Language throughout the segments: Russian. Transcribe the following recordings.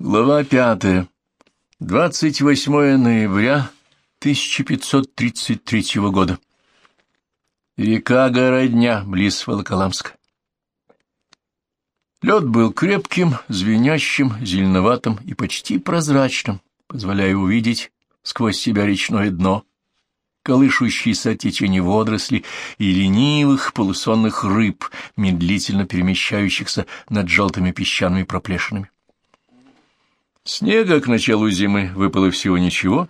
Глава пятая. 28 ноября 1533 года. Река Городня, близ Волоколамска. Лед был крепким, звенящим, зеленоватым и почти прозрачным, позволяя увидеть сквозь себя речное дно, колышущиеся от течения водорослей и ленивых полусонных рыб, медлительно перемещающихся над желтыми песчаными проплешинами. Снега к началу зимы выпало всего ничего,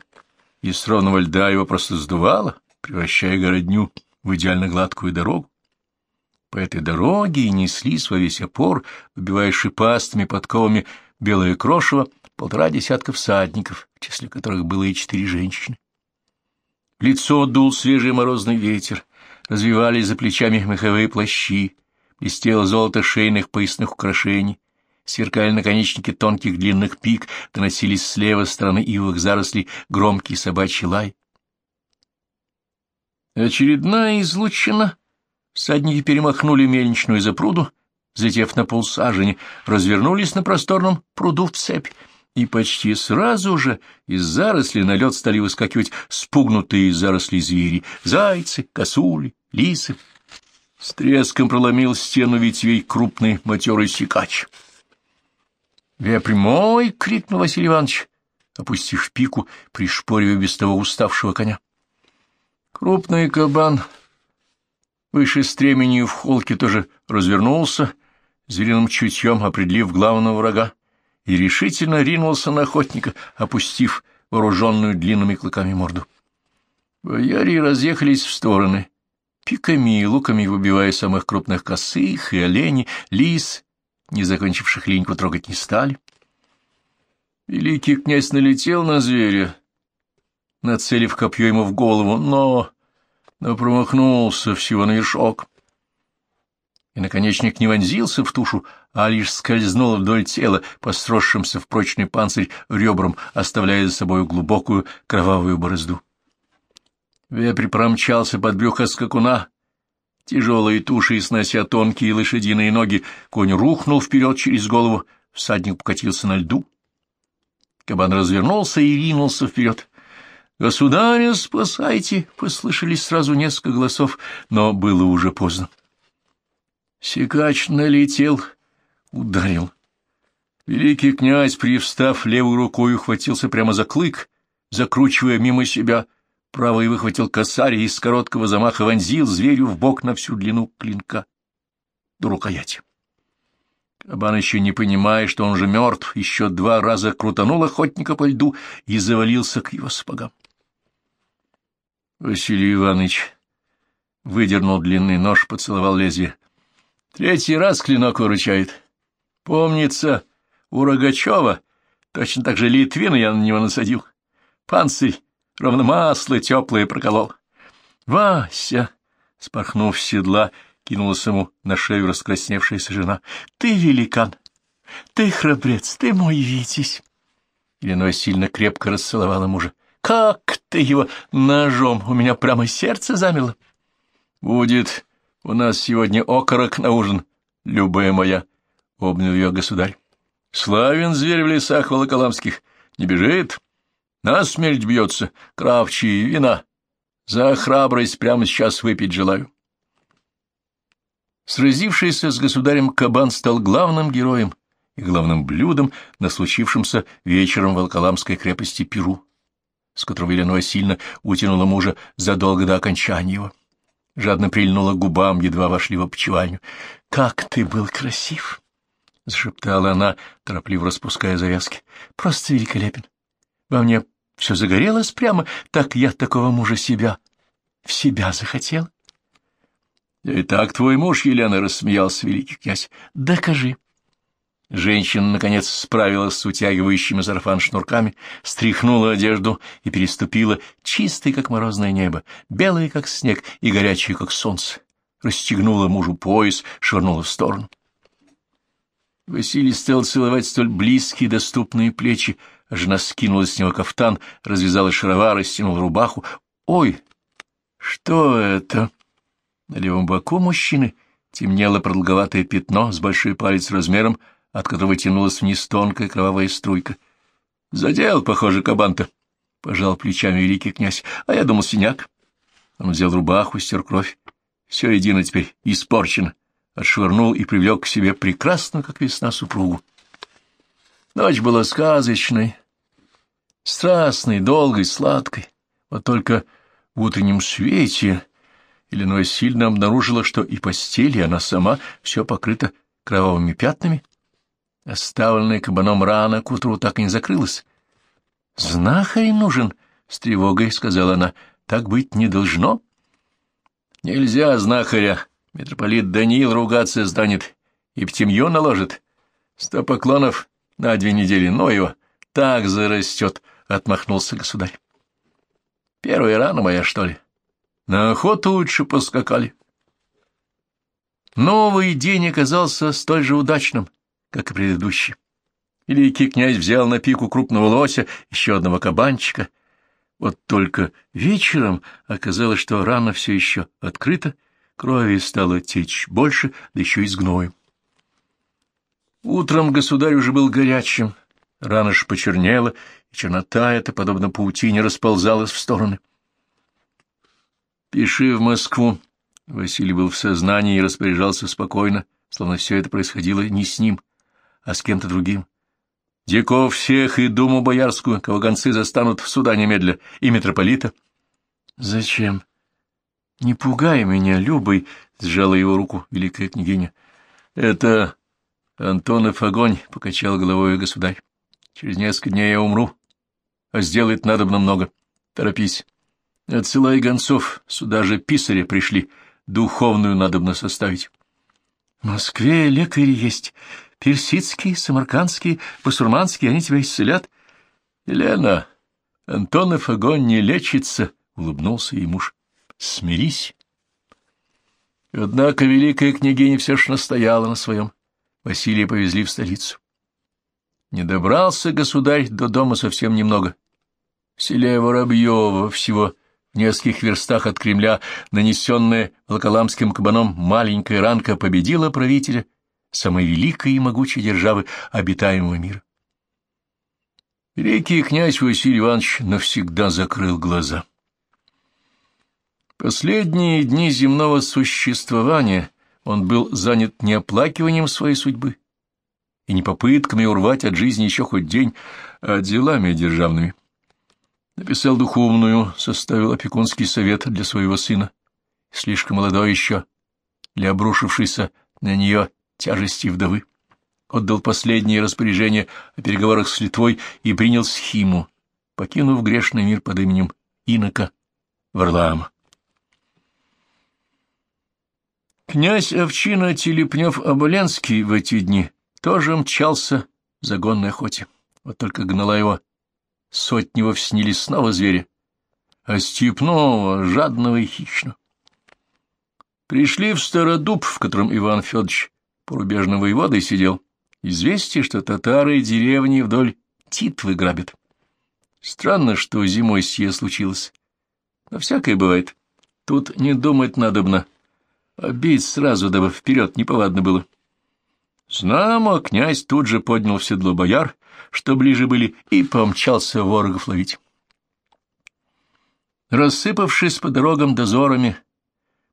и с ровного льда его просто сдувало, превращая городню в идеально гладкую дорогу. По этой дороге и неслись во весь опор, убивая шипастыми подковами белое крошево, полтора десятка всадников, в числе которых было и четыре женщины. В лицо дул свежий морозный ветер, развивались за плечами меховые плащи, блестело золото шейных поясных украшений, сверкали наконечники тонких длинных пик, доносились слева стороны ивовых зарослей громкий собачий лай. Очередная излучина. Всадники перемахнули мельничную запруду, взлетев на полсажени, развернулись на просторном пруду в цепь, и почти сразу же из зарослей на лед стали выскакивать спугнутые из зарослей звери — зайцы, косули, лисы. С треском проломил стену ветвей крупный матерый сикач — «Вепрь мой!» — крикнул Василий Иванович, опустив пику, пришпоривая без того уставшего коня. Крупный кабан выше стремени в холке тоже развернулся, звериным чутьем определив главного врага, и решительно ринулся на охотника, опустив вооруженную длинными клыками морду. Бояре разъехались в стороны, пиками и луками выбивая самых крупных косых и оленей, лис не закончивших линьку трогать не стали. Великий князь налетел на зверя, нацелив копье ему в голову, но... но промахнулся всего на вершок. И наконечник не вонзился в тушу, а лишь скользнул вдоль тела, по сросшимся в прочный панцирь ребрам, оставляя за собой глубокую кровавую борозду. Вепрь промчался под брюхо скакуна, Тяжелые туши, снося тонкие лошадиные ноги, конь рухнул вперед через голову, всадник покатился на льду. Кабан развернулся и ринулся вперед. «Государя, спасайте!» — послышались сразу несколько голосов, но было уже поздно. Секач налетел, ударил. Великий князь, привстав левой рукой, ухватился прямо за клык, закручивая мимо себя — Правый выхватил косарь и из короткого замаха вонзил зверю в бок на всю длину клинка до рукояти. Кабан, еще не понимая, что он же мертв, еще два раза крутанул охотника по льду и завалился к его сапогам. Василий Иванович выдернул длинный нож, поцеловал лезвие. Третий раз клинок выручает. Помнится, у Рогачева точно так же Литвина я на него насадил. Панцирь ровно масло теплое проколол. Вася, спорхнув с седла, кинулась ему на шею раскрасневшаяся жена. Ты великан, ты храбрец, ты мой Витязь. Ильиной сильно крепко расцеловала мужа. Как ты его ножом? У меня прямо сердце замело. Будет у нас сегодня окорок на ужин, любая моя, — обнял ее государь. Славен зверь в лесах волоколамских, не бежит, Насмерть бьется, кравчий, вина. За храбрость прямо сейчас выпить желаю. Сразившийся с государем кабан стал главным героем и главным блюдом на случившемся вечером в Волколамской крепости Перу, с которого Елена сильно утянула мужа задолго до окончания его. Жадно прильнула губам, едва вошли в опочивальню. — Как ты был красив! — зашептала она, торопливо распуская завязки. — Просто великолепен. Во мне все загорелось прямо, так я такого мужа себя, в себя захотел. — И так твой муж, Елена, — рассмеялся великий князь. — Докажи. Женщина, наконец, справилась с утягивающими сарафан шнурками, стряхнула одежду и переступила, чистый, как морозное небо, белый, как снег, и горячий, как солнце. Расстегнула мужу пояс, швырнула в сторону. Василий стал целовать столь близкие доступные плечи, Жена скинула с него кафтан, развязала шаровары, стянула рубаху. «Ой, что это?» На левом боку мужчины темнело продолговатое пятно с большой палец размером, от которого тянулась вниз тонкая кровавая струйка. — Задел, похоже, кабан-то, — пожал плечами великий князь, — а я думал, синяк. Он взял рубаху, стер кровь. Середина теперь испорчена. Отшвырнул и привлек к себе прекрасную, как весна, супругу. Ночь была сказочной, страстной, долгой, сладкой. Вот только в утреннем свете Иллиной сильно обнаружила, что и постель, и она сама все покрыта кровавыми пятнами. Оставленная кабаном рана к утру так и не закрылась. — Знахарь нужен, — с тревогой сказала она. — Так быть не должно. — Нельзя знахаря. Митрополит Даниил ругаться станет и птемью наложит. Сто поклонов на две недели, но его так зарастет, — отмахнулся государь. — Первая рана моя, что ли? На охоту лучше поскакали. Новый день оказался столь же удачным, как и предыдущий. Великий князь взял на пику крупного лося, еще одного кабанчика. Вот только вечером оказалось, что рана все еще открыта, крови стало течь больше, да еще и с гноем. Утром государь уже был горячим, рана ж почернела, и чернота эта, подобно паутине, расползалась в стороны. «Пиши в Москву». Василий был в сознании и распоряжался спокойно, словно все это происходило не с ним, а с кем-то другим. Диков всех и думу боярскую, кого гонцы застанут в суда немедля, и митрополита. — Зачем? — Не пугай меня, Любой, — сжала его руку великая княгиня. — Это Антонов огонь, — покачал головой государь. — Через несколько дней я умру, а сделать надо много. Торопись. Отсылай гонцов, сюда же писари пришли, духовную надобно составить. — В Москве лекари есть, персидские, самаркандские, басурманские, они тебя исцелят. — Елена, Антонов огонь не лечится, — улыбнулся ей муж. — Смирись. Однако великая княгиня все ж настояла на своем. Василия повезли в столицу. Не добрался государь до дома совсем немного. В селе Воробьево всего в нескольких верстах от Кремля, нанесенная волоколамским кабаном маленькая ранка победила правителя самой великой и могучей державы обитаемого мира. Великий князь Василий Иванович навсегда закрыл глаза. Последние дни земного существования он был занят не оплакиванием своей судьбы и не попытками урвать от жизни еще хоть день, а делами державными. Написал духовную, составил опекунский совет для своего сына, слишком молодой еще, для обрушившейся на нее тяжести вдовы. Отдал последние распоряжения о переговорах с Литвой и принял схиму, покинув грешный мир под именем Инока Варлаама. Князь Овчина Телепнев-Оболенский в эти дни тоже мчался в загонной охоте. Вот только гнала его Сотни вовсе снились снова звери, а степного, жадного и хищного. Пришли в Стародуб, в котором Иван Федорович порубежным воеводой сидел, известие, что татары деревни вдоль Титвы грабят. Странно, что зимой сие случилось. Но всякое бывает. Тут не думать надобно, а бить сразу, дабы вперед неповадно было. Знамо, князь тут же поднял в седло бояр, что ближе были, и помчался ворогов ловить. Рассыпавшись по дорогам дозорами,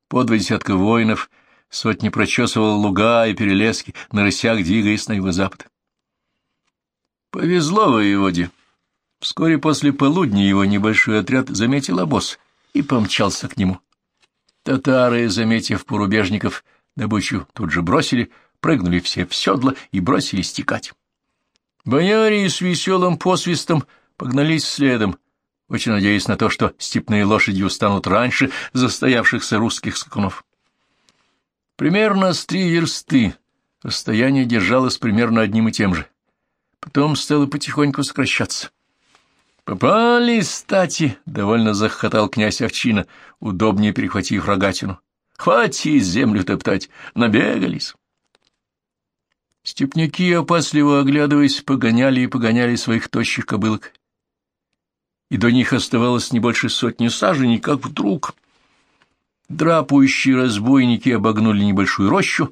по два десятка воинов, сотни прочесывал луга и перелески, на рысях двигаясь на юго-запад. Повезло воеводе. Вскоре после полудня его небольшой отряд заметил обоз и помчался к нему. Татары, заметив порубежников, добычу тут же бросили, прыгнули все в седло и бросили стекать. Бояре с веселым посвистом погнались следом, очень надеясь на то, что степные лошади устанут раньше застоявшихся русских скакунов. Примерно с три версты расстояние держалось примерно одним и тем же. Потом стало потихоньку сокращаться. «Попали, стати!» — довольно захохотал князь Овчина, удобнее перехватив рогатину. «Хватит землю топтать! Набегались!» Степняки, опасливо оглядываясь, погоняли и погоняли своих тощих кобылок. И до них оставалось не больше сотни саженей, как вдруг... Драпающие разбойники обогнули небольшую рощу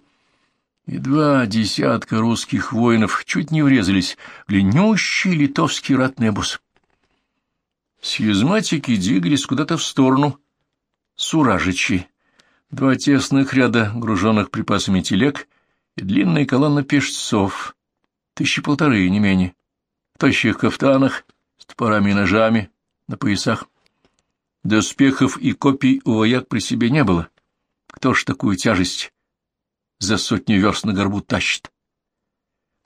и два десятка русских воинов чуть не врезались в длиннющий литовский ратный обоз. Схизматики двигались куда-то в сторону Суражичи. Два тесных ряда груженных припасами телег и длинная колонна пешцов, тысячи полторы, не менее, в тощих кафтанах, с топорами и ножами, на поясах. Доспехов и копий у вояк при себе не было. Кто ж такую тяжесть за сотню верст на горбу тащит?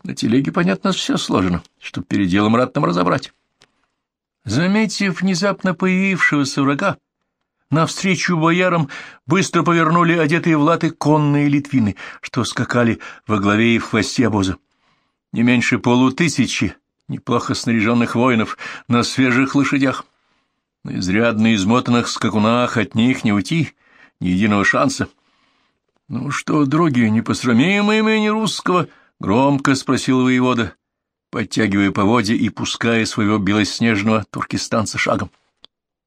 На телеге, понятно, все сложено, чтоб перед делом ратным разобрать. Заметив внезапно появившегося врага, навстречу боярам быстро повернули одетые в латы конные литвины, что скакали во главе и в хвосте обоза. Не меньше полутысячи неплохо снаряженных воинов на свежих лошадях. На изрядно измотанных скакунах от них не уйти, ни единого шанса. — Ну что, други, не посрамим имени русского? — громко спросил воевода, подтягивая поводья и пуская своего белоснежного туркестанца шагом.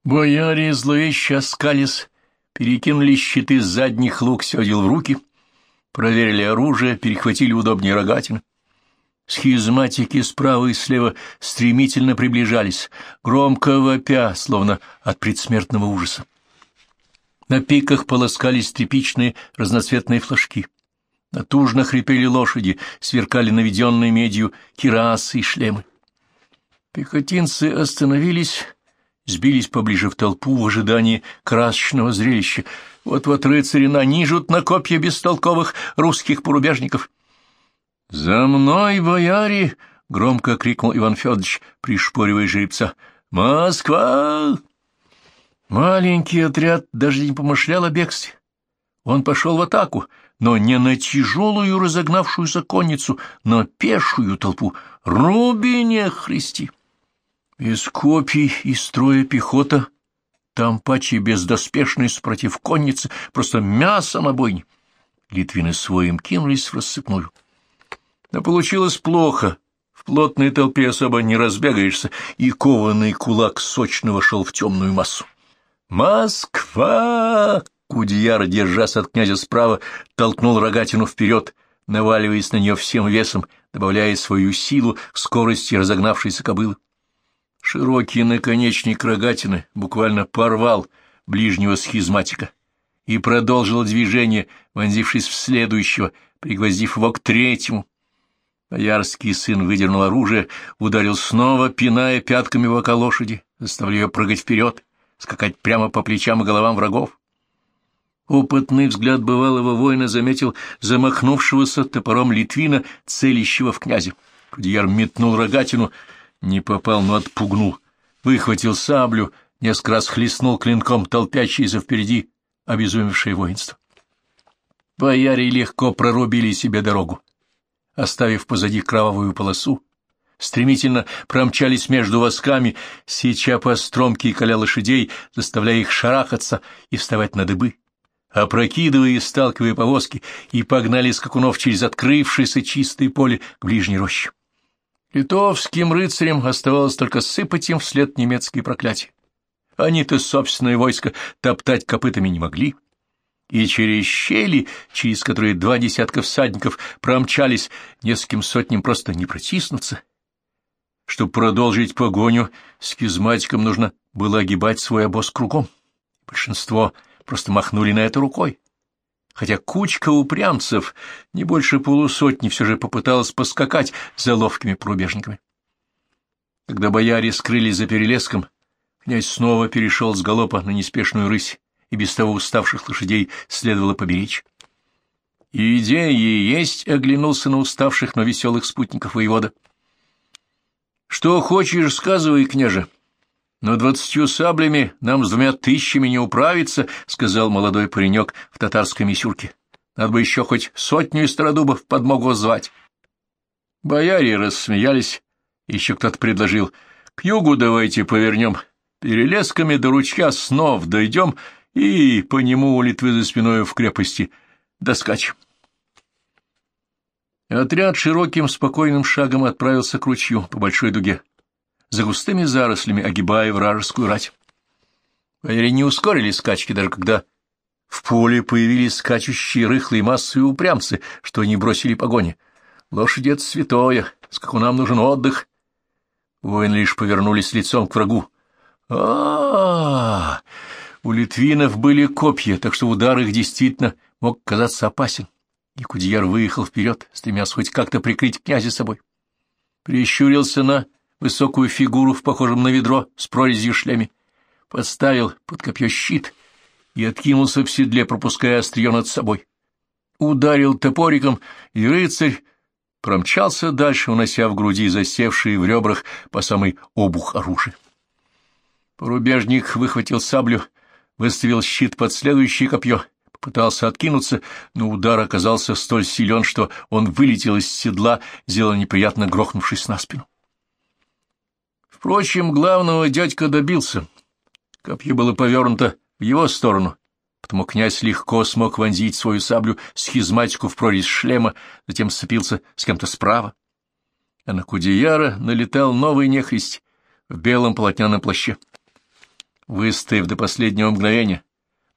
Бояре зловеще оскались, перекинули щиты с задних лук седел в руки, проверили оружие, перехватили удобнее рогатины. Схизматики справа и слева стремительно приближались, громко вопя, словно от предсмертного ужаса. На пиках полоскались тряпичные разноцветные флажки. Натужно хрипели лошади, сверкали наведенные медью кирасы и шлемы. Пехотинцы остановились, сбились поближе в толпу в ожидании красочного зрелища. Вот-вот рыцари нанижут на копья бестолковых русских порубежников — «За мной, бояре!» — громко крикнул Иван Федорович, пришпоривая жеребца. «Москва!» Маленький отряд даже не помышлял о бегстве. Он пошел в атаку, но не на тяжелую разогнавшуюся конницу, на пешую толпу. «Рубине христи!» Из копий и строя пехота, там пачи бездоспешные против конницы, просто мясо на бойне. Литвины своим кинулись в рассыпную. Но получилось плохо. В плотной толпе особо не разбегаешься, и кованый кулак сочно вошел в темную массу. «Москва!» Кудияр, держась от князя справа, толкнул рогатину вперед, наваливаясь на нее всем весом, добавляя свою силу в скорости разогнавшейся кобылы. Широкий наконечник рогатины буквально порвал ближнего схизматика и продолжил движение, вонзившись в следующего, пригвоздив его к третьему, Боярский сын выдернул оружие, ударил снова, пиная пятками бока лошади, заставляя ее прыгать вперед, скакать прямо по плечам и головам врагов. Опытный взгляд бывалого воина заметил замахнувшегося топором Литвина, целящего в князя. Кудеяр метнул рогатину, не попал, но отпугнул. Выхватил саблю, несколько раз хлестнул клинком толпящееся впереди обезумевшее воинство. Бояре легко прорубили себе дорогу оставив позади кровавую полосу, стремительно промчались между восками, сеча по стромке и коля лошадей, заставляя их шарахаться и вставать на дыбы, опрокидывая и сталкивая повозки, и погнали скакунов через открывшееся чистое поле к ближней роще. Литовским рыцарям оставалось только сыпать им вслед немецкие проклятия. Они-то собственное войско топтать копытами не могли и через щели, через которые два десятка всадников промчались, нескольким сотням просто не протиснуться. Чтобы продолжить погоню, скизматикам нужно было огибать свой обоз кругом. Большинство просто махнули на это рукой. Хотя кучка упрямцев, не больше полусотни, все же попыталась поскакать за ловкими пробежниками. Когда бояре скрылись за перелеском, князь снова перешел с галопа на неспешную рысь и без того уставших лошадей следовало поберечь. «Идея есть», — оглянулся на уставших, но веселых спутников воевода. «Что хочешь, сказывай, княже. Но двадцатью саблями нам с двумя тысячами не управиться», — сказал молодой паренек в татарской мисюрке. «Надо бы еще хоть сотню стародубов подмогу звать». Бояре рассмеялись, еще кто-то предложил. «К югу давайте повернем, перелесками до ручья снов дойдем, и по нему у Литвы за спиной в крепости доскачем. Отряд широким спокойным шагом отправился к ручью по большой дуге, за густыми зарослями огибая вражескую рать. Бояре не ускорили скачки, даже когда В поле появились скачущие рыхлые массы и упрямцы, что они бросили погони. Лошадь — это святое, скакунам нужен отдых. Воины лишь повернулись лицом к врагу. а, -а, -а У литвинов были копья, так что удар их действительно мог казаться опасен. И Кудьяр выехал вперед, стремясь хоть как-то прикрыть князя собой. Прищурился на высокую фигуру в похожем на ведро с прорезью шлеме, подставил под копье щит и откинулся в седле, пропуская острие над собой. Ударил топориком, и рыцарь промчался дальше, унося в груди засевшие в ребрах по самый обух оружия. Порубежник выхватил саблю, выставил щит под следующее копье, попытался откинуться, но удар оказался столь силен, что он вылетел из седла, сделал неприятно грохнувшись на спину. Впрочем, главного дядька добился. Копье было повернуто в его сторону, потому князь легко смог вонзить свою саблю схизматику в прорезь шлема, затем сцепился с кем-то справа. А на Кудеяра налетал новый нехрист в белом полотняном плаще. Выстояв до последнего мгновения,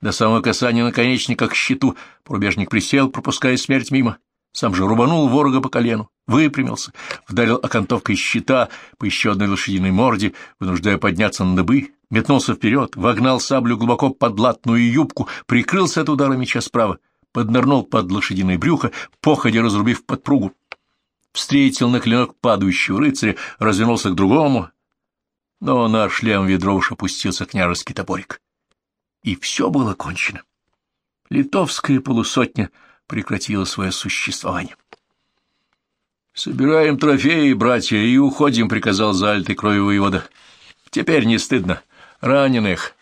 до самого касания наконечника к щиту, пробежник присел, пропуская смерть мимо. Сам же рубанул ворога по колену, выпрямился, вдарил окантовкой щита по еще одной лошадиной морде, вынуждая подняться на дыбы, метнулся вперед, вогнал саблю глубоко под латную юбку, прикрылся от удара меча справа, поднырнул под лошадиное брюхо, походя разрубив подпругу. Встретил на клинок падающего рыцаря, развернулся к другому, но на шлем ведро уж опустился княжеский топорик. И все было кончено. Литовская полусотня прекратила свое существование. «Собираем трофеи, братья, и уходим», — приказал залитый кровью воевода. «Теперь не стыдно раненых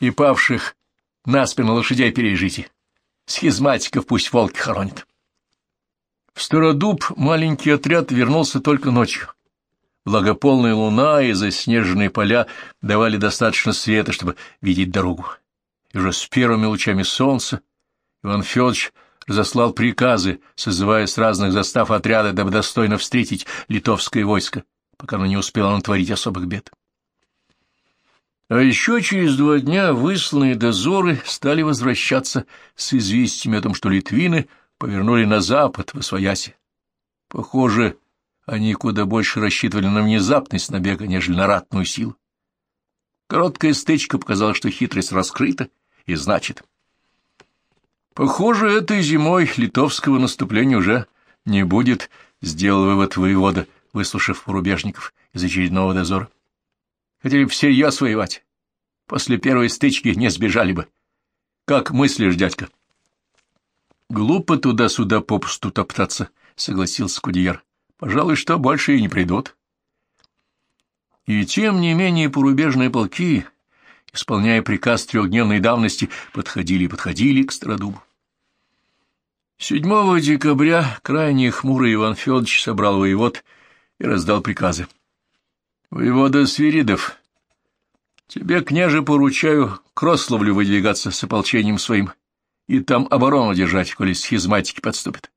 и павших на спину лошадей пережите. Схизматиков пусть волки хоронят. В Стародуб маленький отряд вернулся только ночью. Благополная луна и заснеженные поля давали достаточно света, чтобы видеть дорогу. И уже с первыми лучами солнца Иван Федорович разослал приказы, созывая с разных застав отряда, дабы достойно встретить литовское войско, пока оно не успело натворить особых бед. А еще через два дня высланные дозоры стали возвращаться с известиями о том, что литвины повернули на запад, в Освояси. Похоже, они куда больше рассчитывали на внезапность набега, нежели на ратную силу. Короткая стычка показала, что хитрость раскрыта, и значит... Похоже, этой зимой литовского наступления уже не будет, — сделал вывод воевода, выслушав порубежников из очередного дозора. Хотели всерьез воевать. После первой стычки не сбежали бы. Как мыслишь, дядька? Глупо туда-сюда попусту топтаться, — согласился Кудияр. Пожалуй, что больше и не придут. И тем не менее порубежные полки, исполняя приказ трехдневной давности, подходили и подходили к Стародубу. 7 декабря крайне хмурый Иван Федорович собрал воевод и раздал приказы. Воевода Свиридов, тебе, княже, поручаю к Рославлю выдвигаться с ополчением своим и там оборону держать, коли схизматики подступят.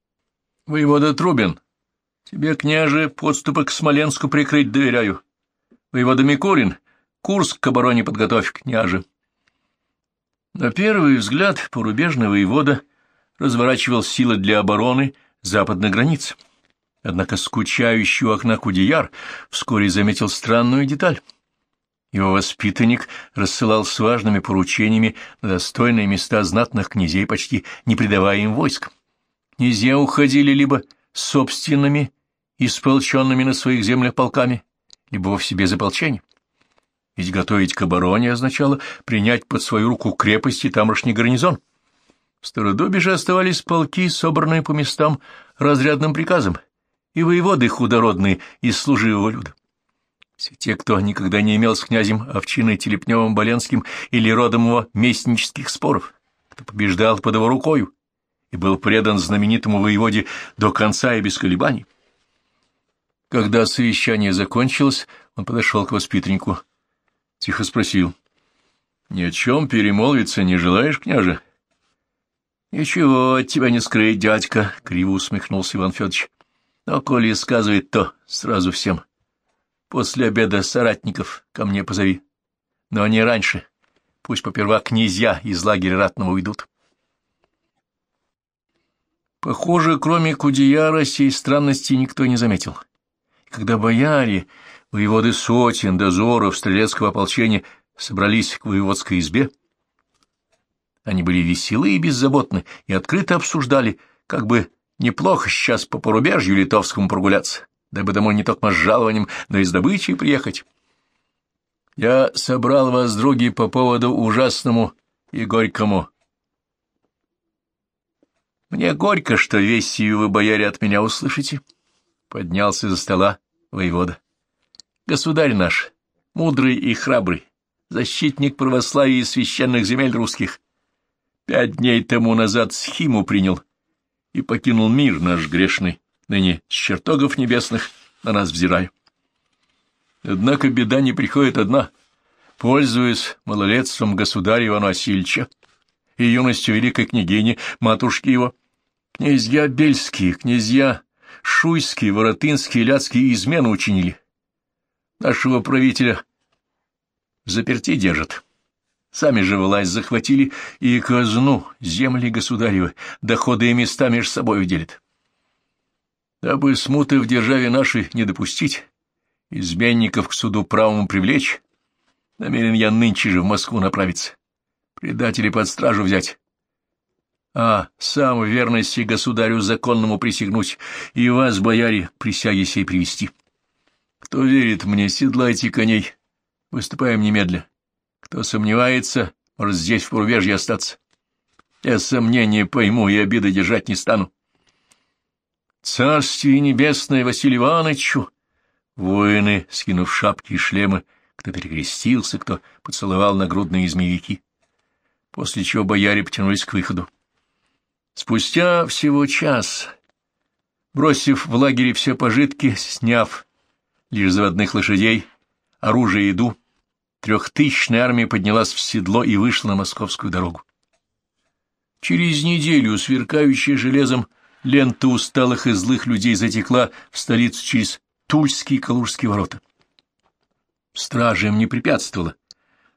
Воевода Трубин, тебе, княже, подступы к Смоленску прикрыть доверяю. Воевода Микурин, курс к обороне подготовь, княже. На первый взгляд порубежный воевода разворачивал силы для обороны западных границ. Однако скучающий у окна Кудияр вскоре заметил странную деталь. Его воспитанник рассылал с важными поручениями на достойные места знатных князей, почти не придавая им войск. Князья уходили либо собственными, исполченными на своих землях полками, либо вовсе без ополчения. Ведь готовить к обороне означало принять под свою руку крепости тамошний гарнизон. В Стародубе же оставались полки, собранные по местам разрядным приказом, и воеводы худородные из служивого люда. Все те, кто никогда не имел с князем Овчиной, Телепневым, Боленским или родом его местнических споров, кто побеждал под его рукою и был предан знаменитому воеводе до конца и без колебаний. Когда совещание закончилось, он подошел к воспитаннику, тихо спросил, «Ни о чем перемолвиться не желаешь, княже?» «Ничего от тебя не скрыть, дядька», — криво усмехнулся Иван Федорович. Но коли сказывает, то сразу всем. После обеда соратников ко мне позови. Но не раньше. Пусть поперва князья из лагеря ратного уйдут. Похоже, кроме Кудеяра, сей странности никто не заметил. Когда бояре, воеводы сотен, дозоров, стрелецкого ополчения собрались к воеводской избе, они были веселы и беззаботны и открыто обсуждали, как бы неплохо сейчас по порубежью литовскому прогуляться, дабы домой не только с жалованием, но и с добычей приехать. Я собрал вас, други, по поводу ужасному и горькому. Мне горько, что весь сию вы, бояре, от меня услышите. Поднялся за стола воевода. Государь наш, мудрый и храбрый, защитник православия и священных земель русских, пять дней тому назад схиму принял и покинул мир наш грешный, ныне с чертогов небесных на нас взирая. Однако беда не приходит одна. Пользуясь малолетством государя Ивана Васильевича и юностью великой княгини, матушки его, князья Бельские, князья Шуйские, Воротынские, Ляцкие измену учинили. Нашего правителя заперти держат. Сами же власть захватили и казну, земли государевы, доходы и места между собой делят. Дабы смуты в державе нашей не допустить, изменников к суду правому привлечь, намерен я нынче же в Москву направиться, предателей под стражу взять, а сам в верности государю законному присягнуть и вас, бояре, присяги сей привести. Кто верит мне, седлайте коней, выступаем немедля. Кто сомневается, может здесь в порубежье остаться. Я сомнения пойму и обиды держать не стану. Царствие небесное Василию Ивановичу! Воины, скинув шапки и шлемы, кто перекрестился, кто поцеловал нагрудные змеевики, после чего бояре потянулись к выходу. Спустя всего час, бросив в лагере все пожитки, сняв лишь заводных лошадей, оружие и еду, трехтысячная армия поднялась в седло и вышла на московскую дорогу. Через неделю сверкающая железом лента усталых и злых людей затекла в столицу через Тульские и Калужские ворота. Стража им не препятствовала,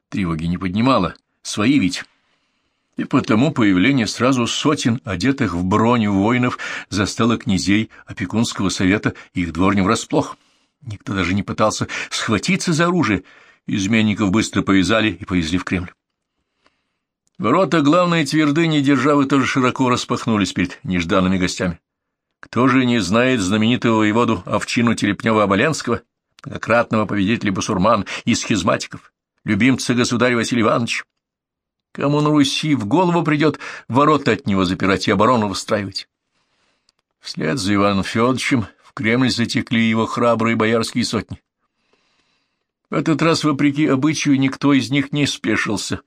тревоги не поднимала, свои ведь. И потому появление сразу сотен, одетых в броню воинов, застало князей опекунского совета и их дворню врасплох. Никто даже не пытался схватиться за оружие, изменников быстро повязали и повезли в Кремль. Ворота главной твердыни державы тоже широко распахнулись перед нежданными гостями. Кто же не знает знаменитого воеводу Овчину Телепнева-Оболенского, многократного победителя басурман и схизматиков, любимца государя Василия Ивановича? Кому на Руси в голову придет ворота от него запирать и оборону выстраивать? Вслед за Иваном Федоровичем Кремль затекли его храбрые боярские сотни. В этот раз, вопреки обычаю, никто из них не спешился,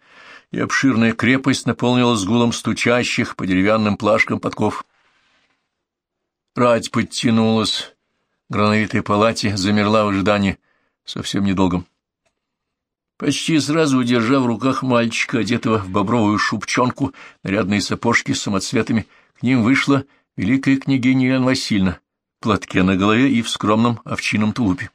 и обширная крепость наполнилась гулом стучащих по деревянным плашкам подков. Рать подтянулась, грановитой палате замерла в ожидании совсем недолгом. Почти сразу, удержав в руках мальчика, одетого в бобровую шубчонку, нарядные сапожки с самоцветами, к ним вышла великая княгиня Елена Васильевна, платке на голове и в скромном овчином тулупе.